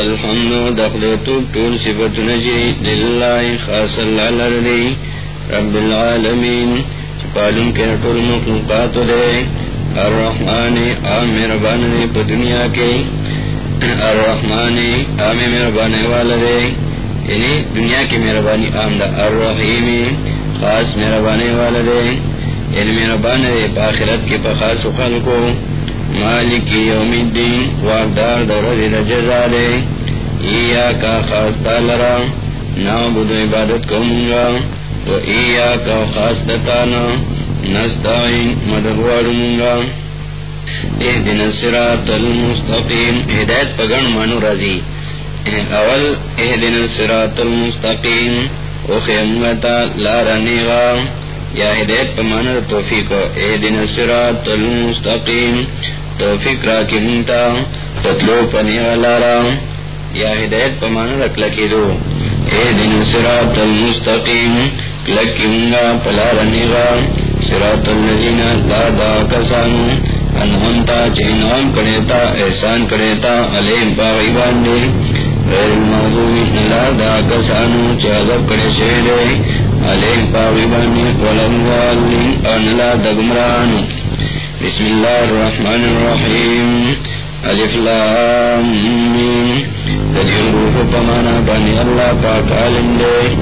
الحمد دخلت طول صفت نجي لله خاص العلردي رب العالمين پالن کے طول مخلوقات دے الرحمن آم مہربان دے پا دنیا کے الرحمن آم مہربان والدے یعنی دنیا کی مہربانی عام دا الرحیم خاص مہربانی والدے یعنی مہربان دے پا کے پا خاص خلقو مالک یوم الدین، واقدار دور دا جزا دے. ایا کا خاص تالرا نعبد عبادت کو منگا و ایا کا خاص دتانا، نستعین مددوار منگا اہدن السراط المستقیم. ہدایت پگن مانو رازی. اول اہدن السراط المستقیم. او خیمگتا لارا نیغا. یا ہدایت پمانا توفیق. اہدن السراط المستقیم. توفیق را کی منتا تطلو پنی غلارا یا ہدایت پمانا رک لکی دو۔ اے دن سرات المستقیم لکی منگا پلا رنیغا سرات اللذین دادا کسانو انہمتا چینام کڑیتا، احسان کڑیتا علیم باغی باندے۔ غیر الموضوعی نلادا کسانو چاہدب کڑے شہدے۔ علیم باغی باندے ولموالین انلا دگمرانو بسم اللہ الرحمن الرحیم الف لام میم روح پمانا بانی اللہ پاک عالم دے.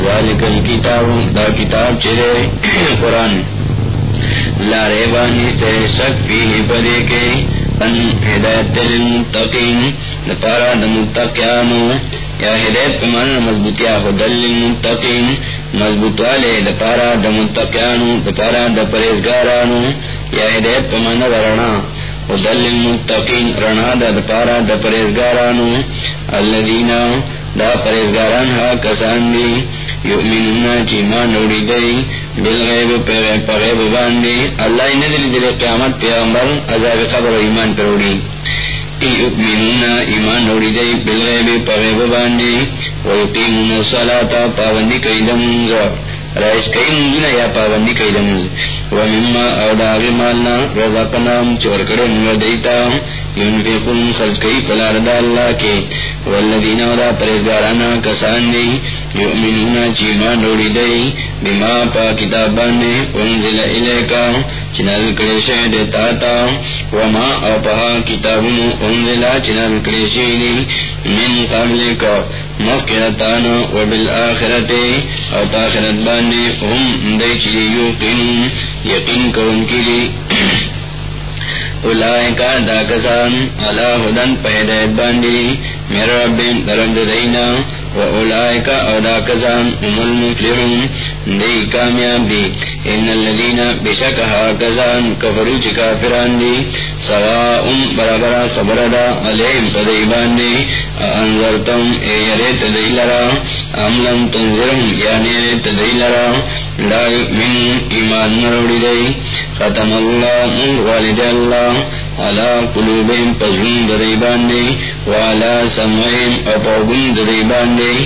ذالک الکتاب، دا کتاب چرے قرآن. لا ریبانی سے شک فیہ پدے کے. ان ہدایت للمتقین. لپارا دمتقیانو یا ہدایت پمانا مضبوطیا خدل للمتقین مضبوط والے دپارا دمتقیانو دپارا دپریزگارانو یا ہدایت پمانا درنا ودل المتقین رنا۔ دا دپارا دا پریزگارانو اللذین دا پریزگاران ہا کسان دی، یؤمنون چیمان اوڑی دی بالغیب پغیب باندی۔ اللہ ندلی دل قیامت پیغمبر عذاب خبر ایمان پر اوڑی یؤمنون ایمان اوڑی دی بالغیب پغیب باندی ویقیمون الصلاة پابندی کئی دمونزا رائش کئی یا پابندی کئی دمونز ومما او داغی مالنا رزقنام چورکڑے نور دیتا. ينفقون خرج کئی پلار دا اللہ کے. والذین او دا پریزگارانا کسان دی. یؤمنون چیمان روڑی دی. بما پا کتابانے انزل الیکا. چنال کڑیشے دیتا تا وما او پا کتابنو انزل چنال کڑیشے دی من قبلکا مفکرتانا وبالآخرت او تاخرت بانے ہم دی چلی یوقنون یقین کرن کی لی اولائکا دا کسان علا ہدن پیدایت باندی، میرا ربین درد دینا و اولائکا او دا کسان ام المفلحون دی کامیاب دی۔ ان اللذین بشکہا کسان کفرو چی کافران دی۔ سواء برابرا خبر دا علیم پدی باندی انظرتم اے یریت دی لرا ام لم تنظرم یعنی یریت دی لرا لا یؤمن ایمان نروڑی دی۔ ختم اللہ والد اللہ۔ علا قلوبهم پزون دری باندی وعلا سمعهم او پوگن دری باندی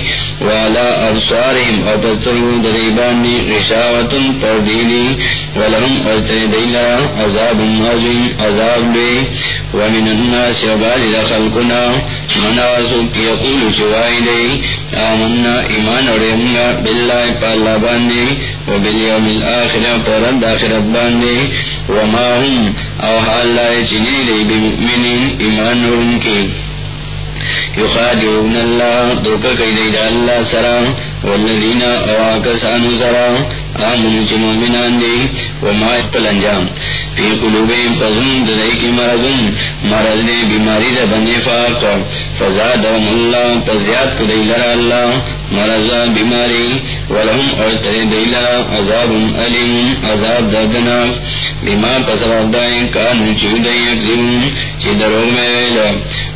وعلا ابصارهم او پسترون دری باندی غشاوتن پردیلی ولهم ارتن دیلا عذاب عظیم عذاب بی ومن الناس وبعض خلقنا، من آسوک یقول شوائی دی آمنا ایمان اڑیمنا باللہ پالا باندی وبالیوم الاخر پرد آخرت باندی وما هم او حال لائے چنی لی بمؤمنین ایمان نورن کی یخادعون اللہ دوکا کئی اللہ سرا والذین سرا آمنو چی مومنان وما اقبل انجام۔ فی قلوبیم پزن دلائی کی مرضن مرض دی بیماری دا بنفاق فزادهم اللہ پزیاد کو اللہ مرضا بیماری ولهم ارتر دیلا عذاب علیم، عذاب دردناک بما پسبب دائیں کانو چیو دی اکزیم چی درو میں ویلا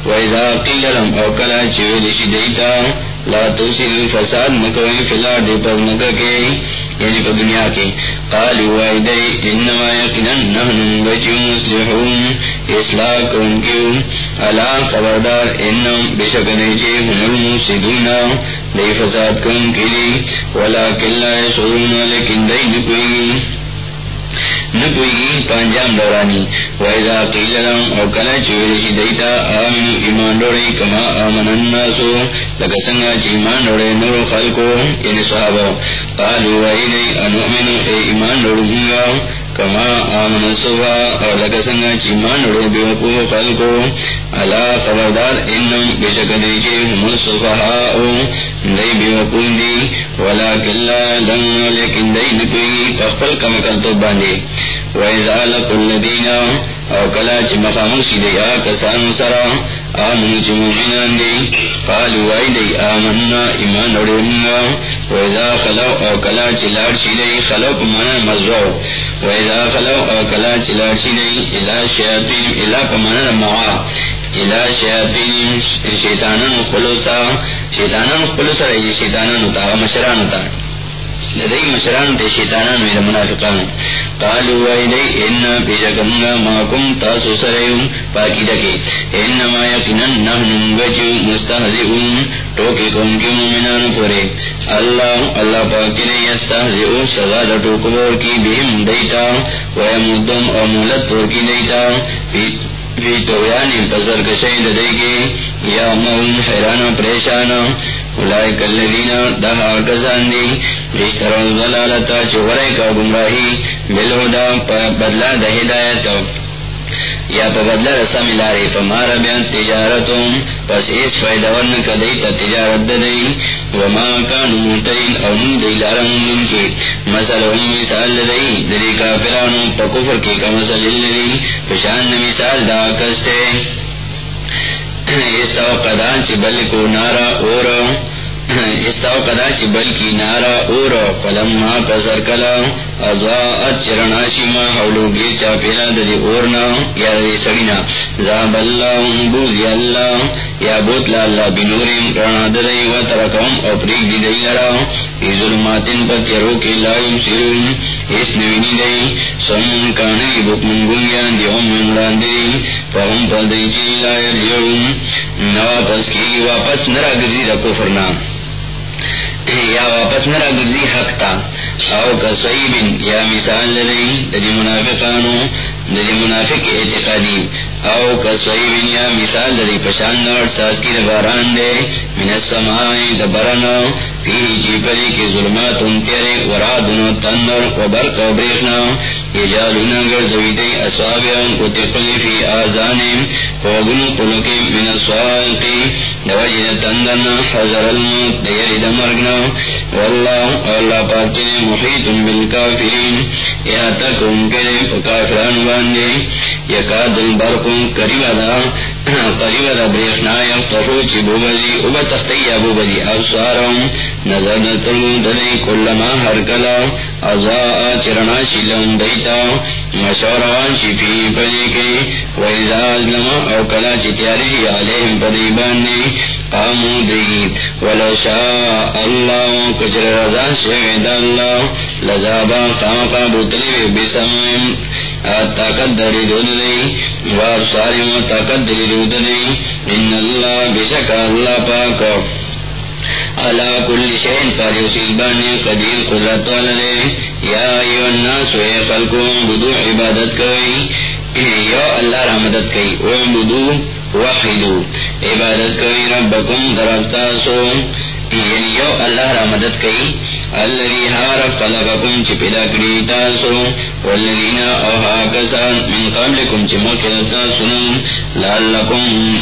ویزا قیل لهم اوکلا چیو دیشی دیتا۔ لا توسل فساد مکوئی فلا دی پز مکہ کے یعنی پا دنیا کے۔ قال وائدئی انما یقنن، نحن بچو مسلحون اصلاح کون علا خبردار انم بشک نیچے هم المفسدون۔ دی فساد کون کلی ولیکن لا یشعرون لیکن دی نکوئی نپوئی پانجام دورانی ویزا قیل لهم، او کلا چویلشی دیتا ایمان دوڑی کما آمن الناسو، لکا سنگا چی ایمان دوڑی نور خلقو یعنی صحابو قالو ویلی اے ایمان دوڑو ہنگا کما آمن صبح اور لگا سنگا چیمان رو بے وقوف خلقو علا خبردار انم بشک دیجے ہم صبح او دی بے وقوف دی ولا کلا لن لیکن دی نکوئی پخپل کمکل تو باندے ویزا لکل دینا او کلا چی مخامل سی دی آکسان سرا آمن چی مومنان دی. قالو وائی دی آمننا ایمان روڑنگا ویزا خلو، او کلا چی لار سی دی، خلو پمانا مزرو ویزا خلو، او کلا چی لار سی دی، الہ شیاطین، الہ پمانا معا. الہ شیاطین، شیطانان خلوصا. شیطانان خلوصا رئی شیطانان تا، مشران تا. لدئی مشران تے شیطانان میرا منافقان. قالو وائدئی انا پیجکمگا ماکم تاسو سرائیون پاکی دکی. انما یقنن نحن بچو مستحزئون ٹوکی کم کی مومنان پورے. اللہ اللہ پاکی نے یستحزئو سزا دا ٹوکو کی بہم دیتا. ویمدم او مولت پور کی دیتا. فی تویانی پزر کشید دے گی یا مون حیران پریشان اولائی اللذین دہا کسان دی بیشترون ضلالتا چورے کا گمراہی بالہدا بدلا دا ہدایت یا پا بدلا رسا ملا بیان تجارتوں پس اس فائدہ ورن کدئی تا تجارت ددئی، وما کانو مونترین او نو دی لارا مونگن کی مسل ہم مثال ددئی، دلی کافرانو پا کفر کی کا مسل لدئی پشان مثال دا کستے. استاو قدان چی بلکو نارا اورا. استاو قدا چی بلکی نارا اور فلما پسر کلا ازواءت چرناشی ما حولوگی چا پیلا دی اورنا، یا دی سڑینا زاب اللہ بوزی اللہ، یا بوتلا اللہ بنوریم، رانا دی و ترکم او دی دی لرا. فی ظلماتن پا تیرو کی لائم سرون اس نوینی دی. سمون کانی بکمن گنگیان دی ام من دی فهم پا دی چی لائر جرون نواپس کی واپس نرا گزی دا کفرنا. یا واپس میرا گرزی حق تا۔ او کا صحیب یا مثال لے دلی منافقانو دلی منافق اعتقادی. او کا صحیب یا مثال دلی پشان نور ساز کی دباران دے. من السمائی دبرانو فی جی پلی کی ظلمات انتیرے ورادنو تندر و برق و بریخنا. یجالونا گرزوی دی اصوابیان کو تقلی فی آزانی فوگنو قلوکی من السوالقی دوجن تندرنا حضر الموت دیر دمرگنا. واللہ اللہ پاکنے محیط بالکافرین. یا تک ان کے کافران باندے دن البرقم قریبا دا قریبا دا بریخنا یفتحو چی بوبزی، اوبا تختی ابو بزی افسارم نظر نتلو دلی کلما ہر کلا ازا چرنا شلون دیتا مشوروان چی فی پدی کے ویزا ازلما او کلا چی تیاری شی علیہم پدی باندے قامو دی، ولو شاء اللہ کچر رضا شوید اللہ لزابا خامقا بطلی بسمم طاقت دری دود دی واب ساری و طاقت دری دود دی ان اللہ بے شک اللہ پاک۔ اللہ کل شہن پر اسی بانی قدیر قدرت والے یا ایو الناس وی خلقو بدو عبادت کوئی یا اللہ را مدد کئی او بدو وحیدو عبادت کوئی ربکم درفتا سو یعنی یو اللہ را مدد کئی الذي هار خلقكم چی پیدا کری تاسو والذین اوہا کسان من قبلكم چی مکر تاسو لعلكم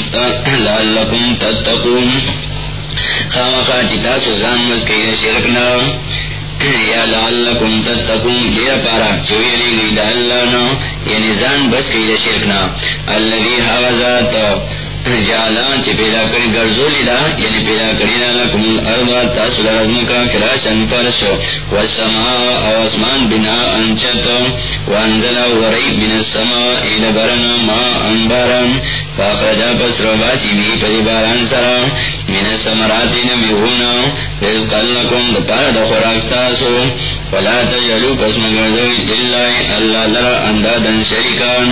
لعلكم تتقون۔ خامقا چی تاسو زان مزکی شرکنا یا لعلکم تتقون، دیر پارا چوی علی گئی دا اللہ نا یعنی زان بس کئی شرکنا اللذی حوزات جالان چی پیدا کری گرزو لیدا یعنی پیدا کری دا لکم الارض، تاسو لرزم کا فراشن فرشو والسماء او اسمان بنا انچت. وانزل وری من السماء الى برنا ما انبارا فاقرجا پس رو باسی بھی پدی باران سرا. من السمرات نمیغونا رزقا لکم دپار دخوراکستاسو فلا تجلو پس مگرزوی للہ. اللہ لرا اندادا شرکان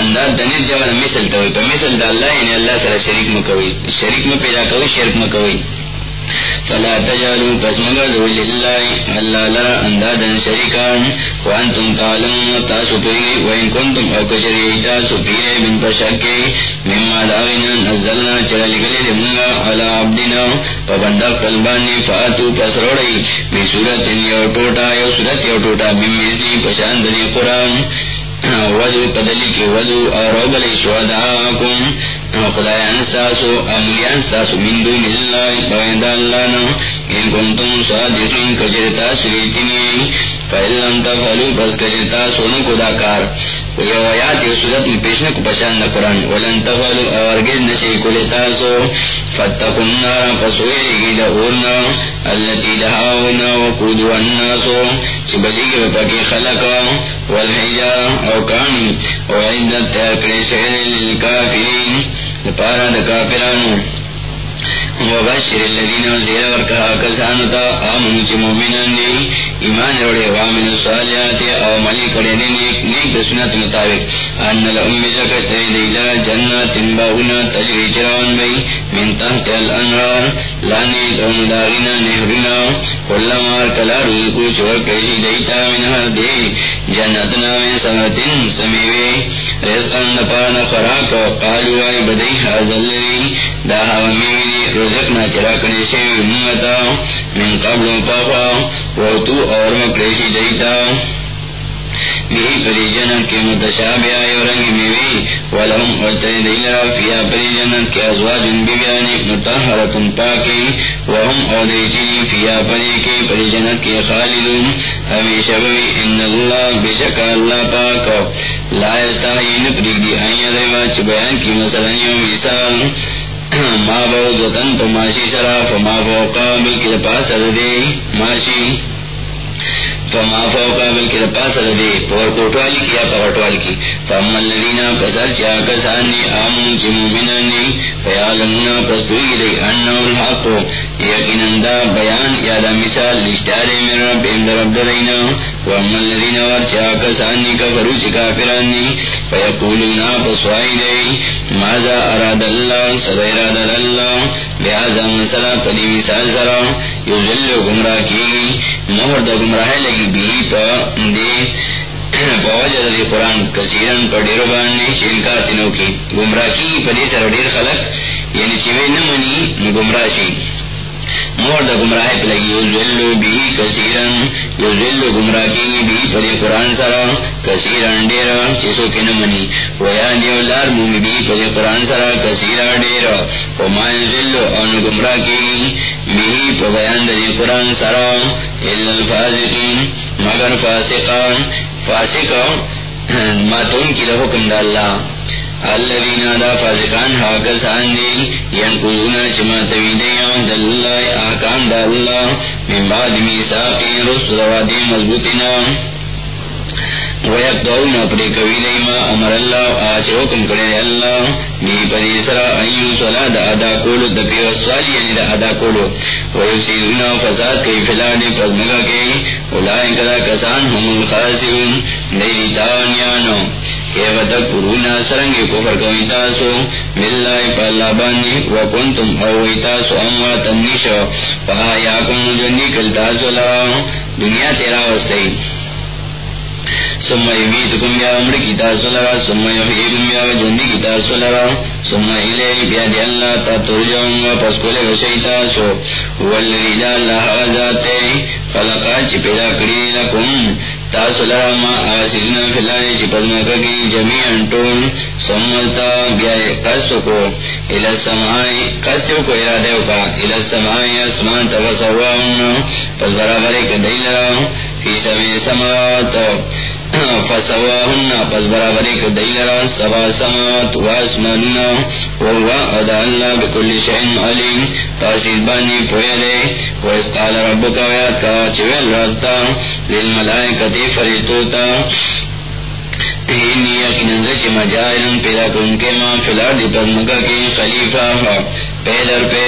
انداز دنیر جوان مثل توی پا مثل دا اللہ یعنی اللہ سر شریک مکوی شریک میں پیدا کوئی، شرک مکوی فلا تجالو پس مگرزو للہ اللہ لرا اندادا شریکان۔ وانتم تعلمون تاسو پیگی وین کنتم او کشری تاسو پیگی من پشکی مما داغینا نزلنا چرا لگلی لمنگا علا عبدنا۔ پا بندق قلبانی فاتو پس روڑی بی صورت یو ٹوٹا یو صورت یو ٹوٹا بی مزلی قرآن وضو پدلی کی وضو اور اوبلی شہداکم۔ خدای انستاسو املی انستاسو من دون اللہ بغید اللہ نو۔ ان کنتم صادقین، کجرتا سویتنی فیلم تفعلو بس کجرتا سونو کدا کار ویو آیات یو صورت میں پیشنے کو پشان دا قرآن ولن تفعلو اورگز نشی کلتاسو فتقن نارا فسوئے دا اورنا اللتی دہاونا وقودو الناسو چی بلیگی پاکی خلقا والحجا اوکانی وعدت تیرکڑی شہر للکافرین پارا دا کافرانو وبشر الذين زیر ورکا کسانتا آمنو چی مومنان دی، ایمان روڑے وامن الصالحات او ملی کڑے دی نیک نیک دسنات مطابق۔ ان لأم زکت دیلا جنات باغنا تجری چران بی من تحت الانرار۔ لانی دون داغنا نهرنا کل مار کلا روکو چور کشی جی دیتا من دی۔ جنتنا من سمتن سمیوی رزقان دپان خراک قالو بدی حاضر دا ہوا میوی رزقنا چرا کنی شیوی امتا، من قبل پاپا، و تو اور مکریشی دیتا بھی پری جنت کے متشابہ آئے رنگ میں میوی ولہم ارتنی دیلرا فیا پری جنت کے ازواج بیانی متحرتن پاکی وهم اودیتنی فیا پری کے پری جنت کے خالدون۔ ہمیشہ بوی ان اللہ بشکا اللہ پاک۔ لا استحین پریگ دی آئین دیوا چھ بیان کی مسلنیوں مثال ما بہت دوتن پا ماشی سرا فما فوقا بلکی پاس دے ماشی فما فوقا بلکی پاس دے پور کوٹوالی کی یا پغٹوالی کی۔ فاما اللذینا پسر چا کسانی آمون کی مومنانی فیالمنا پس پوئی دی انہو الحق۔ یقینن دا بیان یا دا مثال لشتارے من رب، امد رب دینا۔ واما اللذینا ورچا کسانی کفرو چی کافرانی فیقولونا پس وائی ماذا اراد اللہ صدا اراد اللہ بیازا مسلا؟ پدی مثال سرا گمراہ کی مہر دا گمراہ لگی بھی پا دے بوجہ قرآن کثیرن پر ڈیرو باننے چینکار تنو کی۔ گمراہ کی پدی سر ڈیر خلق یعنی چوے نمانی، گمراہ شی مور دا گمراہ پلگی یوزلو بھی کثیرن یوزلو گمراہ کی بھی پدی قرآن سرا، کثیرن ڈیرا چیسو کی نمانی ویا نیولار مومی بھی پدی قرآن سرا، کثیرا ڈیرا۔ وما یوزلو ان گمراہ کی بھی پا بیان دا قرآن سرا۔ اللہ الفازقین مگر فاسقان۔ فاسقا ماتون کی لحکم دا اللہ۔ الذین دا فاسقان حاکسان دی ینکوزونا چما تویدیان دلاللہ احکام دا اللہ من بعد میساقی رسل وادی مضبوطینا ویقدعون اپنے کوی دیما امر اللہ آج حکم کرے اللہ بی پدی سرا ایو صلا دا ادا کولو دا پیوستوالی یعنی دا ادا کولو ویسیدونا فساد کئی فلانی پزمگا کئی اولائن کدا کسان ہم الخاسرون دیلی تاوانیانو کہ سرنگی کفر کوئی تاسو ملائی اوئی تاسو جنی کل تاسو دنیا تیرا وستی سما یمیتکم یا عمر کی تاسو لرا یا کی تاسو لرا اللہ تا ترجعون و پس کولے وشی تاسو لا اللہ غزاتے خلقا چی پیدا کری لکم تاسو ما آسلنا فلائی چی پزمکا کی جمیعن طول سمتا بیائے قصد کو الہ سمائی قصد کو ارادیو کا الہ سمائی اسمان تفسوان پس برابر ایک دیلہ فی سمی سماوات فسواهن، پس برابری کو دیلرا سبا سمات و اسماننا، وهو ادا اللہ بکل شئن علیم تاسید بانی پویلے و اس قال ربکا ویاد کا چویل ربتا، للملائکتی فریتوتا پیدا کن کے ماں فلار دی پزمکا کی خلیفہ پیدر پہ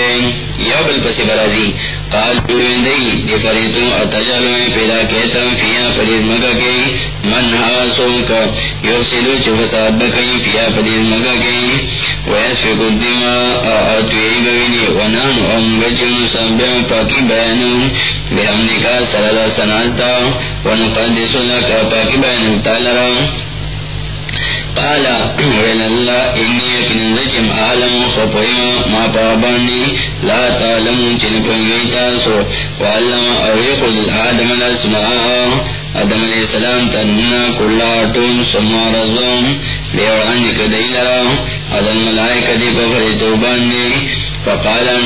یا بل پسی برازی۔ قال دی دی فریتو اتجالو میں پیدا کہتا فیا پدیز مکا کی من حاسوں کا۔ یو سلو چو فساد بکئی فیا پدیز مکا کی ویس فی قدیما آتوئی بوینی۔ ونان ام وجن سنبیم پاکی بیانو بہمنی کا سرلا سنالتا ونقدس لکا پاکی بیانو تالرا قالا ویل اللہ انی اکنن زچم عالم خپویم ما پابانی لا تعلم چن پنگی تاسو وعلم اویق الادم الاسماء ادم علیہ السلام تننا کلا ٹون سما رضوم لیوانی کدیلرا ادم ملائکہ دی پفریتو باندی فقالا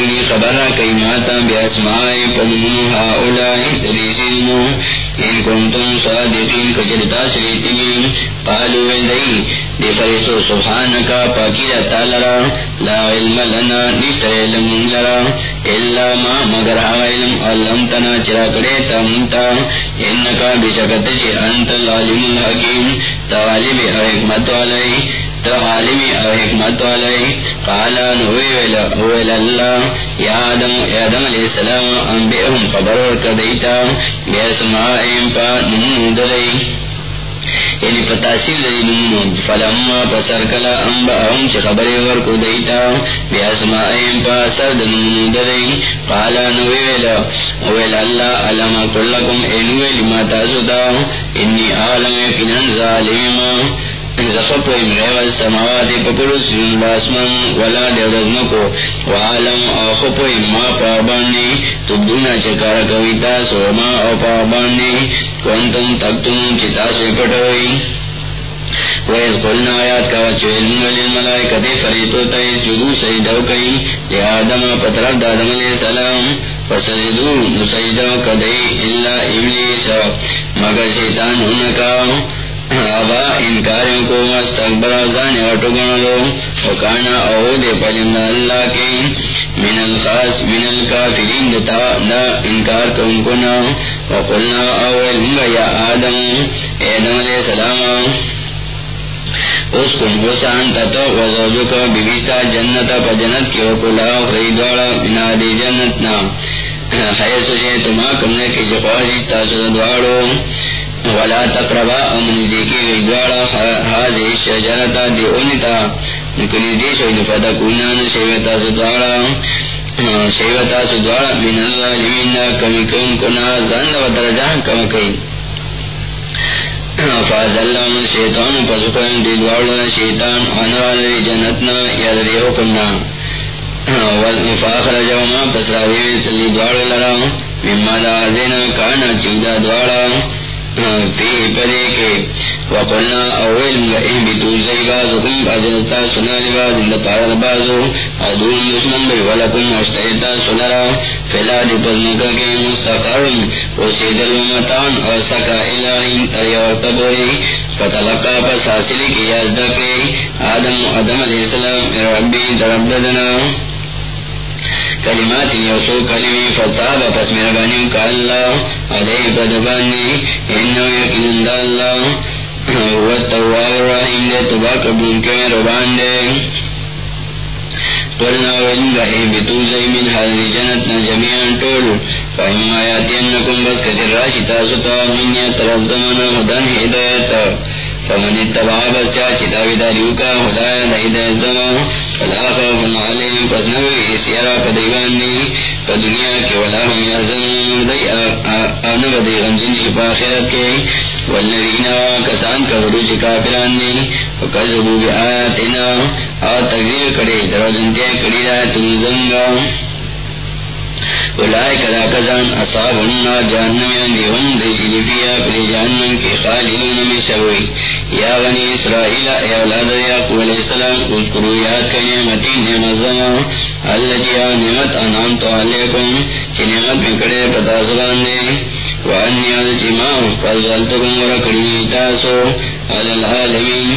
نویلو خبر کئی ماتا بے اسمائی پنمو ہا اولائی تریسلمو ان کنتم صادقین کچرتا شریتین قالو ویدئی دی فرشتو سبحانکا پاکی رتا لرا لا علم لنا نشت علم لرا الا ما مگر ہا علم علمتنا چرا کرے تا منتا انکا بشکت چی انت العلم الحکیم تا علم حکمت علی تو عالمی او حکمت والی قالا نوی اللہ، یا آدم یا آدم علیہ السلام، انبیہم خبرور کدیتا بی اسمائیم پا نمو دلی۔ یعنی پتاسی لئی نمو فلما پسر کلا انباہم چی خبری ورکو دیتا بی اسمائیم پا سر دنمو دلی۔ قالا نوی اللہ، علم کلکم اینوی لما تازدا انی آلم یکنن ظالیم زخب و امغیب السماوات پکلو سن باسمن ولا دیدزمکو وعالم و اما پابانی تبدونا تاسو ما او پابانی تکتم چی تاسو پٹوئی ویز قلنا آیات کا فریتو تیز جدو کئی آدم دادم علیہ السلام فسجدو کدئی اللہ ابلیس مگر شیطان ابا انکاریوں کو مستقبر ازان اٹو گنلو وکانا او دے پلند اللہ کے من الخاص، من الكافرین دتا، دا انکار کو ان کو نا وقلنا اول منگا یا آدم ایدم علیہ السلام اس کن حسان تتو وزوجو کا بیبیستا جنتا پا جنت کی وکلا خریدوالا بنا دی جنتنا. حیث جیتما کمنے کی جخواشی تاسو دوارو. ولا تقربا امن دیکی گئی دوارا حاضی شجرتا دی اونتا نکنی دی شوید فتا کنان شیوتا سدوارا شیوتا ہاں، سدوارا من الظالمین کمی کن کنا زند و درجان کم کئی۔ ہاں، فاز اللہ شیطان پسکن دی دوارا شیطان انوالی جنتنا یاد دی حکمنا ہاں، والمفاخر جوما پسراوی سلی دوارا لرا۔ مما دا آزینا کانا چیدہ دوارا۔ پدے کے وقلنا اول اہبتو زیبازکم بازنستا سنا لباز پارد بازو ادون دشمن بی ولکم اشتریتا سنرا فلا دی پزمکا کے مستقرم وسید المتان اور سکا الہین تریورتبوئی فتلقا پس حاصلی کی یازدکے آدم آدم علیہ السلام ربی دربدنا کلمات یوسو کلمی فتاب پس میرا مربانی کا اللہ علیہ بدبانی انہو یکنن دا اللہ والتواب الرحیم دے تبا قبول کے مربان دے قلنا ولنگا احبتو زی من حضر جنتنا جميعا طول فهم آیاتی انکم بس کسر راشی تاستا من یا طرف زمانا مدن ہدایتا۔ فمن اتبع بچا چتاوی داریو کا خدای دہید زمان فلا خوف علیہم پس نوی سیارا پدیوانی پا دنیا کے ولا ہم یازن دی آنو دی غمزن شپا خیرت کے والنبین کسان کا وڈو کافران دی وکذبو بی آیاتنا آت تغذیر کڑی دروزن تے کڑی رایتن زنگا اولائے کدا کزان اصاب اننا جہنم یعنی دیون دیشی فیا پلی جہنم کی خالدون میں شوئی یا بنی اسرائیل، اے اولاد یعقوب علیہ السلام اذکروا یاد کا نعمتی نعمت زمان اللہ جی نعمت انام تو علیکم، چی نعمت میں کڑے پتا سبان دے۔ وانی عزیما فضلتکم ورکڑی تاسو۔ علی العالمین۔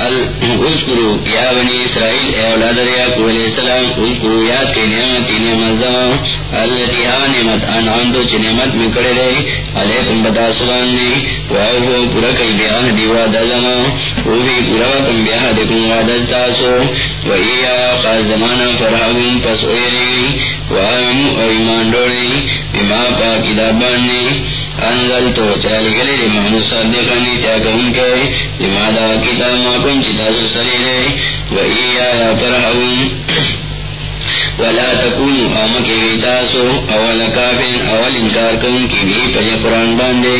اذکرو یا بنی اسرائیل، اے اولاد یعقوب علیہ السلام اذکرو یاد کی نعمتی نعمت زمان اللتی ها نعمت انعمدو چی نعمت میں کرے رہے علیکم بتا سبان نے وعوہو پورا کئی بیاہ دی وعدہ زمان وہ بھی پورا کم بیاہ دیکن وعدہ تاسو وئی آیا خاص زمانہ فرحاگون پس اویرے وعامو او ایمان ڈوڑے بما پاکی دابان نے انزل تو چل گلے محمد صادقانی چا کہن کے لماذا کتاب ما کن چی چتا سری رے وہی آیا فرحون ولا تکونو آمکی غیتاسو اول کافین اول انکار کن کی بھی پجا قرآن باندے۔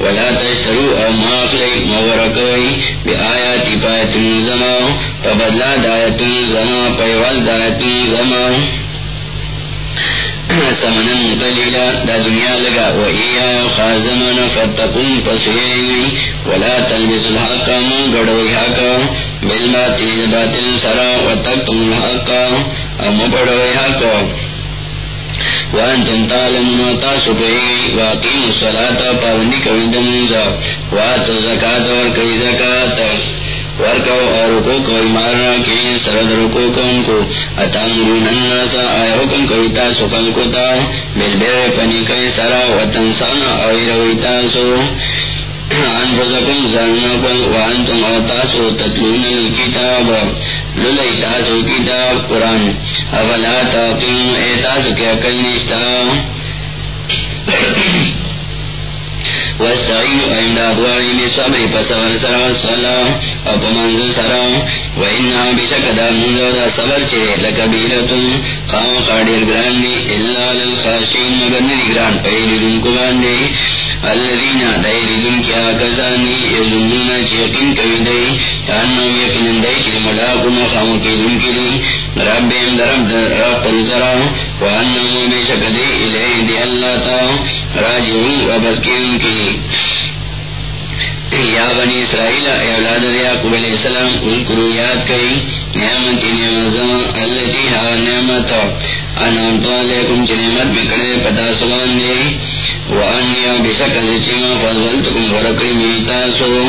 ولا تشترو او ماخلی مورکوی بی آیاتی پایتن زماؤ پبدلا دایتن زماؤ پیوال دایتن زماؤ۔ سمنا قليلا، دا دنیا لگا. و وإيا خازمنا فتقون فسوئي ولا تلبس الحق من قدوي حق بالباطل باطل سرا وتكتم الحق. أم قدوي حق وانتم تعلمون تاسو به واقيموا الصلاة، پابندی کوي د منځه واتو زکات ور کوي ورکو اور رکو کو مارنا کی سرد رکو کن کو اتامرون الناس آیا حکم کوئی تاسو خلقو تا بالبیر پنی کئی سرا وطنسانا اوی روی تاسو۔ انفسکم زرنکم وانتم او تاسو تتلون الكتاب للی تاسو کتاب، قرآن۔ افلا تاقیم اے تاسو کیا کل نشتا۔ واستعینوا امداد واری بصبر فصبر سرا صلا اپا منزل سرا و انہا بشک دا منزل دا صبر چرے لکبیرتن قام قادر گران دی اللہ للخاشین مگر ندی گران پہلی دن کو باندے الذین دائرین کیا کسانی یظنون چیقین کوي دی کانو یقین دی چې ملاقو مخامو کې دن کې دی رب بهم درب رب پر سرا وانه بشک دی الیه دی الله تا راجعون و بس ان کی. یا بنی اسرائیل اولاد یعقوب علیہ السلام اذکرو یاد کئی نعمت نعمت زمان جی ہا نعمت انامتو علیکم چی بکڑے پتا سبان دے وانیا بشکل چیما فضلتکم میتاسو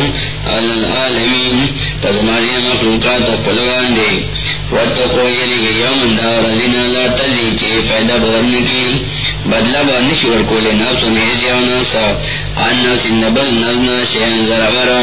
مخلوقات دے۔ واتقو یلی یوم دار دینا لا تزی چی فیدہ بغرن کی۔ بدلا بانش ورکول نفس نیزی و نفسا عن نفس نبل نظنا شیئن زرغرا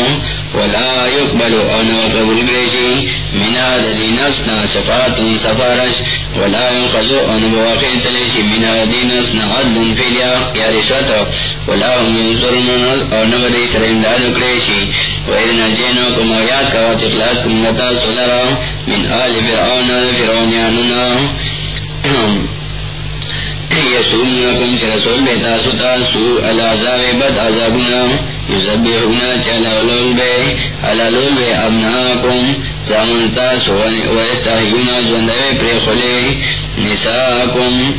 ولا يقبل انا قبل بریشی من عدد نفسنا شفاعت سفارش. ولا ينقضو ان بواقع تلیشی من عدد نفسنا عدل في فیلیا یا رشوتا ولا هم ينصرون او نبدی سر امداد کریشی وإذ نجینوکم آیات کا وچکلاس کم نتا سلرا من آل فرعون فرعونیاننا یسومنکم چه رسول بیتا ستا سو العذاب بد عذابنا یزبیحونا چه لولول بے علالول بے ابناکم زامنتا سو ویستحیونا زندوے پر خلے نساکم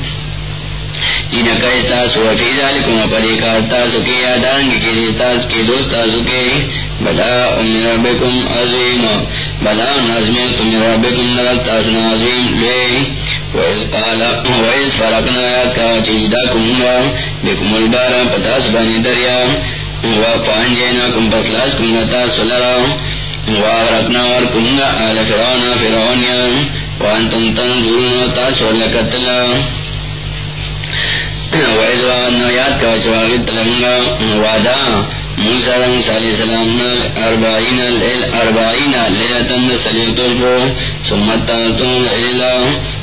جنکا استاسو وفی ذالکم اپری کارتاسو کی یادانگی کی دیتاس کی دوستاسو کی بلا ام ربکم عظیم بلا نظم تم ربکم نرتاسن عظیم لے ویز قالا ویز فرقنا آیات دریا و پانجینا کم پسلاس کم نتاس لرا و آغرقنا ور کمگا آل فرعون فرعونیا وانتم تنظرون تاس ولکتلا ویز وعدنا یاد کا چواغت لنگا وعدا موسیٰ موسیٰ علیہ السلام اربعین لیل اربعین لیلتن سلیل طلبو سمت تانتون لیلہ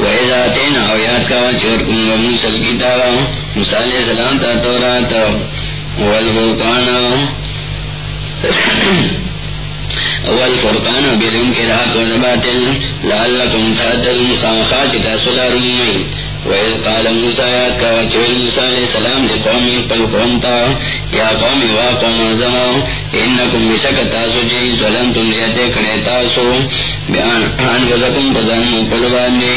وسيتاسو وإذا تينا آيات کا وچوركم وموسى الكتاب موسى علیہ السلام تا کے راہ کو مخامخات وَإِذْ قَالَ مُوسَى يَا كَوَتِوِلْ مُوسَى عَلَيْهِ السَّلَامِ لِقَوْمِ فَالْقُومْتَا يَا قَوْمِ وَاقَوْمَ زَمَا إِنَّكُمْ بِشَكَتَاسُ جِي ظَلَمْتُمْ لِيَتَ كَرَيْتَاسُ بِأَنْ أَنْفُسَكُمْ فَزَنُوا قُلُبَانِي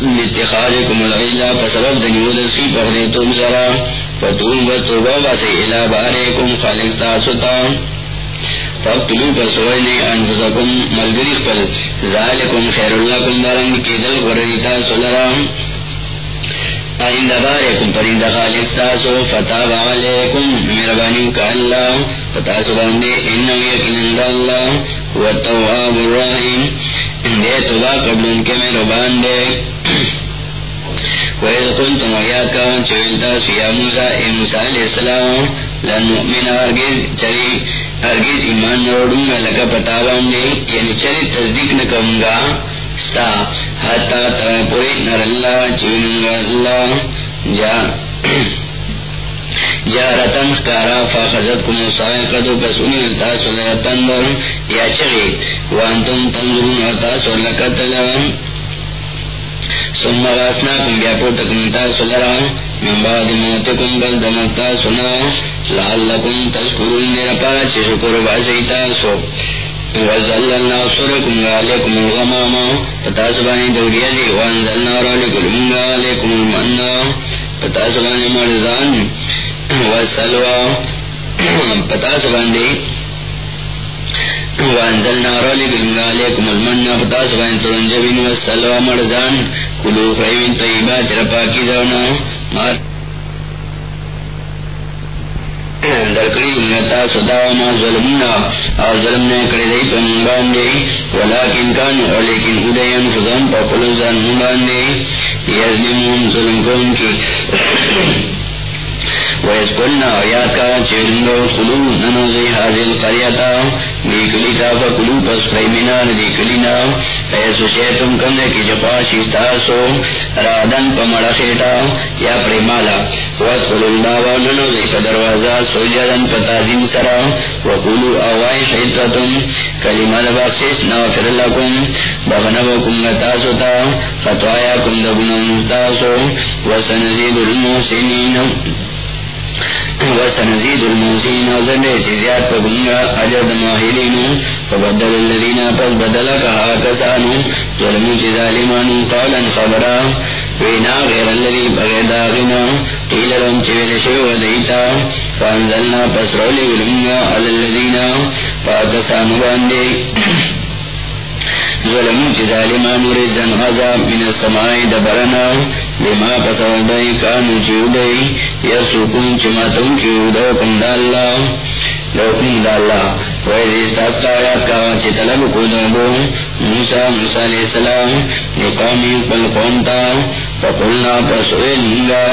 لِاتِّخَاذِكُمُ الْعِجْلَ فَسَبَبْ دَنِيُودَ سِي بَغْنِتُمْ زَرَا فَتُوبَ تُوبَ وَسِي إِلَى بَارِكُمْ خَالِقْ تَاسُتَا فَقْتُلُوا بَسُوَيْنِ أَنفُسَكُمْ مَلْغِرِخْ پَلْ ذَلِكُمْ خَيْرُ لَكُمْ دَرَنْ كِدَلْ غَرَيْتَا سُلَرَامْ آئند بارکم پرند خالق ستاسو فتاب علیکم. مربانی کا اللہ. فتاسو بندے انہو یقین اللہ. والتواب الرحیم. دے توبا قبل ان کے مربان دے وَإِذْ قُلْتُمْ وَيَاكَ چویلتا سیا موسیٰ اے موسیٰ علیہ السلام لن نؤمن ارگز چری ارگز ایمان نروڑوں لکا پتا باندے یعنی چری تصدیق نکمگا ستا، حتا تپوری نر اللہ چونگا اللہ۔ جا جا رتن خکارا فاخذت کم سائقدو پسونی تاسو لیتندر یا چغی وانتم تنظرون تاسو لکتل ثم غاسناکم بیا پورتکم تاسو لرا من بعد موتکم بل دمتا سنا لعلکم تذکرون میرا پارا چی شکر باسی تاسو وزللنا صركم عليكم الغماما فتاسباني دوريا وانزلنا رالكم عليكم المنا فتاسباني مرزان والسلوى فتاسباني وانزلنا رالكم عليكم المنا فتاسباني ترنجبين والسلوى مرزان. كلوا خيوين طيبات رفاكي زونا درکڑی نتا سدا ما ظلمنا او ظلم نے کڑی دی پن باندے ولیکن کان ولیکن ادین فزم پا قلوزان باندے یزنمون ظلم کون کی ویس قلنا آیات کا چیرندو قلو ننوزی حاضر قریتا دیکلیتا فکلو پس قیمنا دیکلینا ایسو چیتم کندے کی جپاشی ستاسو رادن پا مڑخیتا یا پریمالا وادخلو البابا ننوزی پا دروازہ سجدن پا تازیم سرا وقلو آوائی حیطتم کلمہ لبخصیس نافر لکم بغنبکم نتاسو تا فتوایا کم دبنم تاسو وسنزید المحسنین وسنزيد الموسين وزنده چیزیات پا بنگا عجد ماہلینو فبدل اللذین پس بدلک آکسانو ظلمو چیز علمانو قولا خبرا وینا غیر اللذی بغیر داغنا قیل لهم چویل شو ودیتا فانزلنا پس رولی ولنگا علی اللذین پاکسانو باندے ظلمو چی ظالمان رزن غذاب من السماعی دبرنا لما پسول دائی کانو چیو دائی یسوکن چماتون چیو دوکم دا اللہ دوکم دا اللہ ویزی استاستا آیات کاوا چی طلب کو دوبو موسیٰ موسیٰ علیہ السلام نقامی قل قومتا فقلنا پسوئل منگا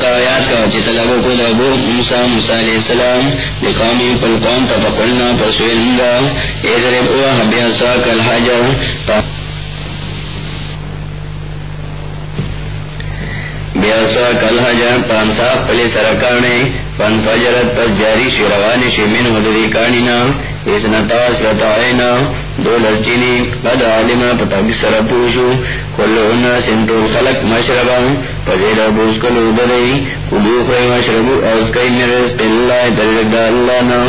کا آیات کا چی طلبو کو دابو موسیٰ موسیٰ علیہ السلام لقامی پل قوم تا، فقلنا پسویل منگا ایزرب اوہ حبیہ ساک الحجر بیاسا کل حجر پانسا پلی سرکانے فجرت جاری شی روانی شی من کانینا دو لرچینی قد عالما پتاک سر پوشو کلو خلق مشربا بوز کلو کلو مشربو، اوز کئی مرز اللہ اللہ نا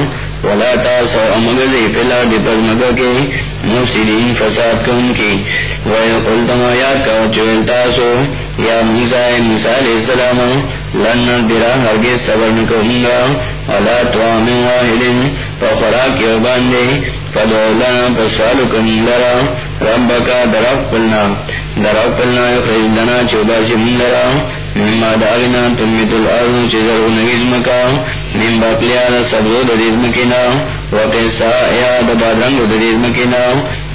ولا تاسو امگلی پلا دی پر مگا کے مفسدین فساد کن کی۔ ویقل تم آیات کا چوئل تاسو یا موسیٰ موسیٰ علیہ السلام لن درا ہرگز صبر نکوں گا۔ علا توام واحد، فخراک یوباندے فدولا پسوالو کنی لرا ربکا درق پلنا۔ درق پلنا یخرج لنا چوبا سمن لرا مما داغنا تمیت الارض چیزر نگیز مکا من باقلیا سبزو دریز مکینا وقیسا یا دبادرنگ دریز مکینا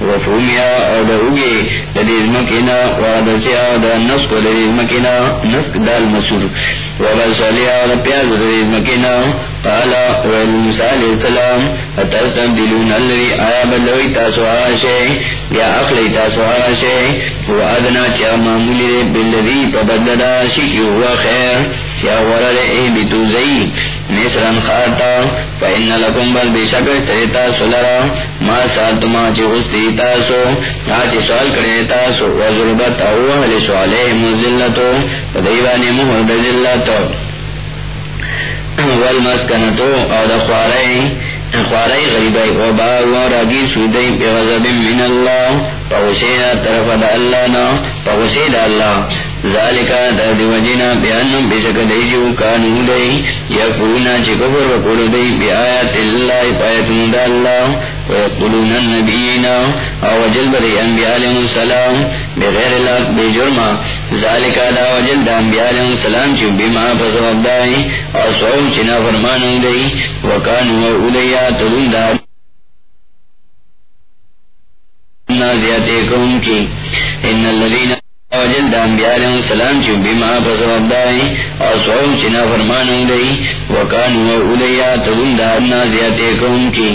وفومیا او دروگی دریز مکینا وعدسیا دا نسک دریز مکینا، نسک دال مسور. دا پیاز مکینا. قالا والمسا علیہ السلام فترتبدلون اللذی آیا بلوی تاسو آشے، یا اخلی تاسو آشے. وعدنا چا معمولی دے شکی ہوا خیر. چیا ورر اے بیتو زئی خارتا فإن لکم بل بے شکر سلرا ما ساتما چی غستی تاسو سوال کرے تاسو، وزربت او سوالے مزلتو فدیبانی مہر بزلتو والمسکنتو او خوارئی خوارئی غریبئی و باغ راگی سودئی پی غضب من اللہ پغشید طرف دا اللہ نا پغشید اللہ. ذالکا درد وجنا بیانم بشک دیجیو کانو دی یا کونا چکفر وکولو دی بی آیات اللہ پایتون دا اللہ. ویقولون النبینا او وجل بدی انبیاء علیہ السلام بغیر اللہ بی جرما ذالکا دا وجل دا انبیاء علیہ السلام چی بیما پسواب دائی او سوام چنا فرمانو دی وکانو اولیا تدون دا نازیاتی کون کی ان اللذین وجل دا انبیاء علیہ السلام چو بیما پسواب دائی اور سوام چنا فرمانو دی وکانو اولیا تدون دا نازیاتی کون کی